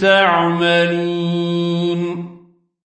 تعملون